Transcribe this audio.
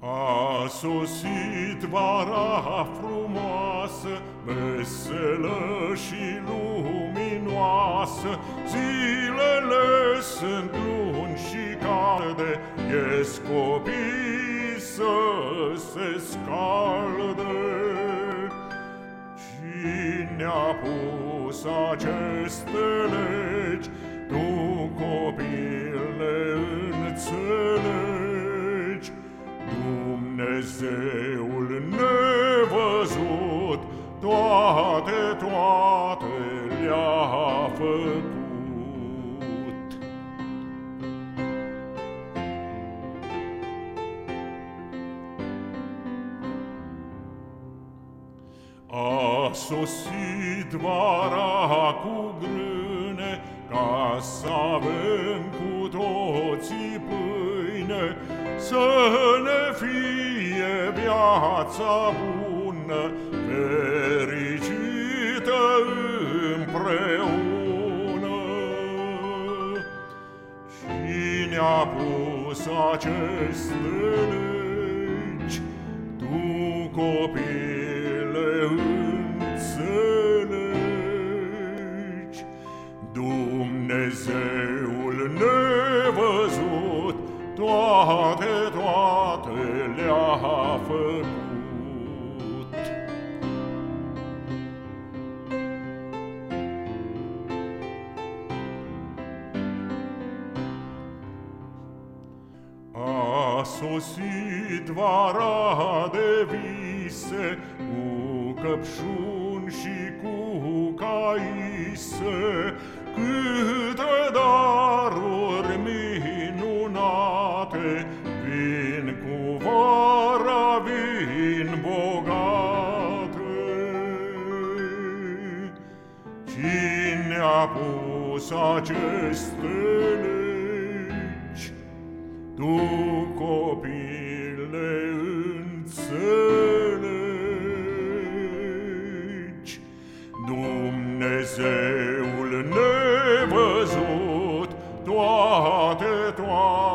A sosit vara frumoasă, veselă și luminoasă, Zilele sunt luni și calde, ies copii să se scalde. Cine a pus aceste legi, tu copil Dumnezeul nevăzut toate, toate le-a făcut. A sosit vara cu grâne ca să avem cu toții pâine, să ne fie viața bună, fericită împreună. Cine a pus aceste legi? Tu, copile, înțelegi. Dumnezeul nevăzut toate, toate le-a făcut. Sosit vara de vise Cu căpșuni și cu caise Câte daruri minunate Vin cu vara, vin bogate Cine a pus aceste legi? Tu, Copile neînțelegi, Dumnezeul nevăzut toate, toate,